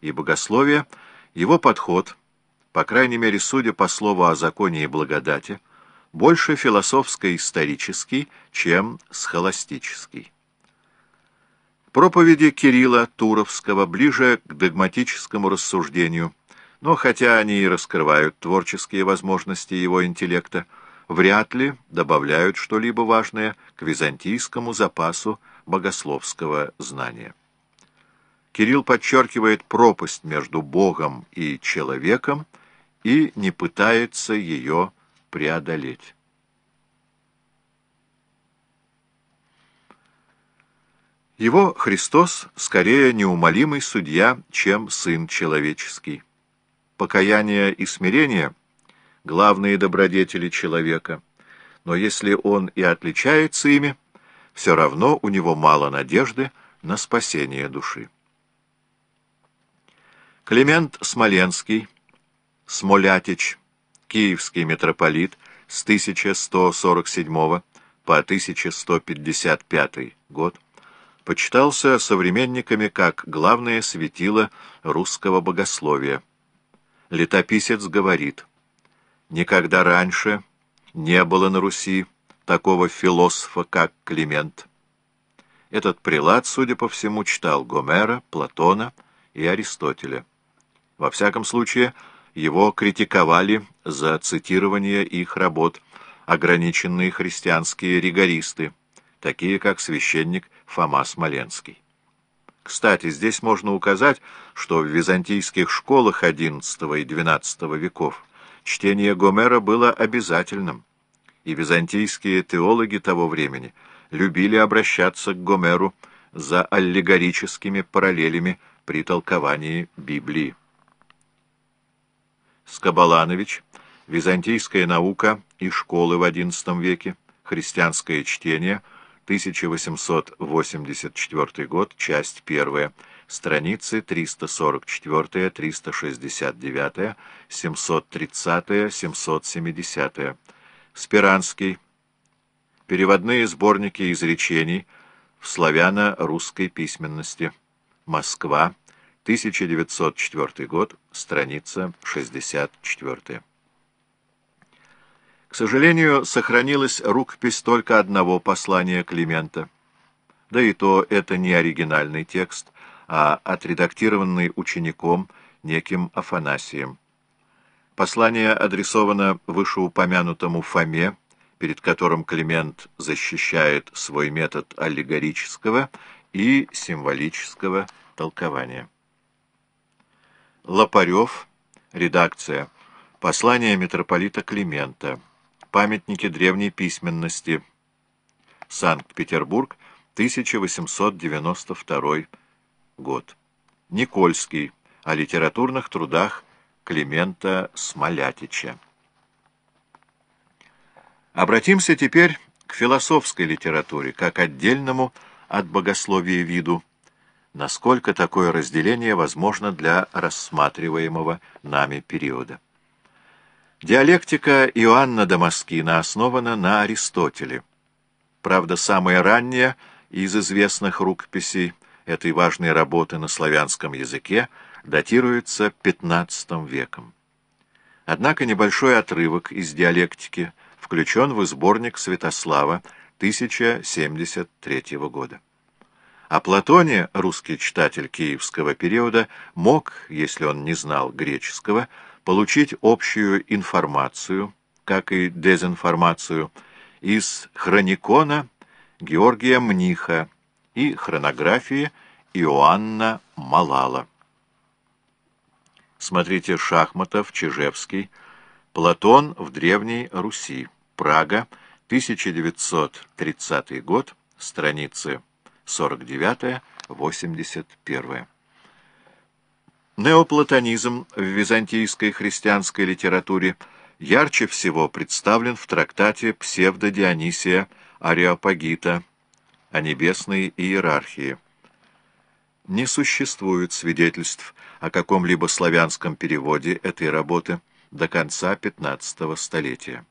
и богословия, его подход, по крайней мере, судя по слову о законе и благодати, больше философско-исторический, чем схоластический. Проповеди Кирилла Туровского ближе к догматическому рассуждению, но хотя они и раскрывают творческие возможности его интеллекта, вряд ли добавляют что-либо важное к византийскому запасу богословского знания. Кирилл подчеркивает пропасть между Богом и человеком и не пытается ее преодолеть. Его Христос скорее неумолимый судья, чем сын человеческий. Покаяние и смирение — главные добродетели человека, но если он и отличается ими, все равно у него мало надежды на спасение души. Климент Смоленский, Смолятич, киевский митрополит с 1147 по 1155 год, почитался современниками как главное светило русского богословия. Летописец говорит, «Никогда раньше не было на Руси такого философа, как Климент». Этот прилад, судя по всему, читал Гомера, Платона и Аристотеля. Во всяком случае, его критиковали за цитирование их работ ограниченные христианские ригористы, такие как священник Фома Смоленский. Кстати, здесь можно указать, что в византийских школах XI и XII веков чтение Гомера было обязательным, и византийские теологи того времени любили обращаться к Гомеру за аллегорическими параллелями при толковании Библии. Скобаланович, «Византийская наука и школы в XI веке», «Христианское чтение», 1884 год, часть 1, страницы 344, 369, 730, 770. Спиранский. Переводные сборники изречений в славяно-русской письменности. Москва. 1904 год, страница 64. К сожалению, сохранилась рукопись только одного послания Климента. Да и то это не оригинальный текст, а отредактированный учеником неким Афанасием. Послание адресовано вышеупомянутому Фоме, перед которым Климент защищает свой метод аллегорического и символического толкования. Лопарев, редакция. Послание митрополита Климента. Памятники древней письменности. Санкт-Петербург, 1892 год. Никольский. О литературных трудах Климента Смолятича. Обратимся теперь к философской литературе, как отдельному от богословия виду, насколько такое разделение возможно для рассматриваемого нами периода. Диалектика Иоанна Дамаскина основана на Аристотеле. Правда, самая ранняя из известных рукописей этой важной работы на славянском языке датируется XV веком. Однако небольшой отрывок из диалектики включен в сборник Святослава 1073 года. О Платоне русский читатель киевского периода мог, если он не знал греческого, получить общую информацию, как и дезинформацию, из хроникона Георгия Мниха и хронографии Иоанна Малала. Смотрите Шахматов, Чижевский, Платон в Древней Руси, Прага, 1930 год, страницы 49-81. Неоплатонизм в византийской христианской литературе ярче всего представлен в трактате псевдо-Дионисия Ареопагита о небесной иерархии. Не существует свидетельств о каком-либо славянском переводе этой работы до конца XV столетия.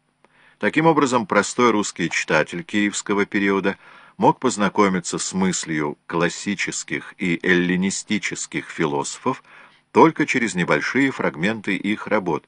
Таким образом, простой русский читатель киевского периода мог познакомиться с мыслью классических и эллинистических философов, только через небольшие фрагменты их работ,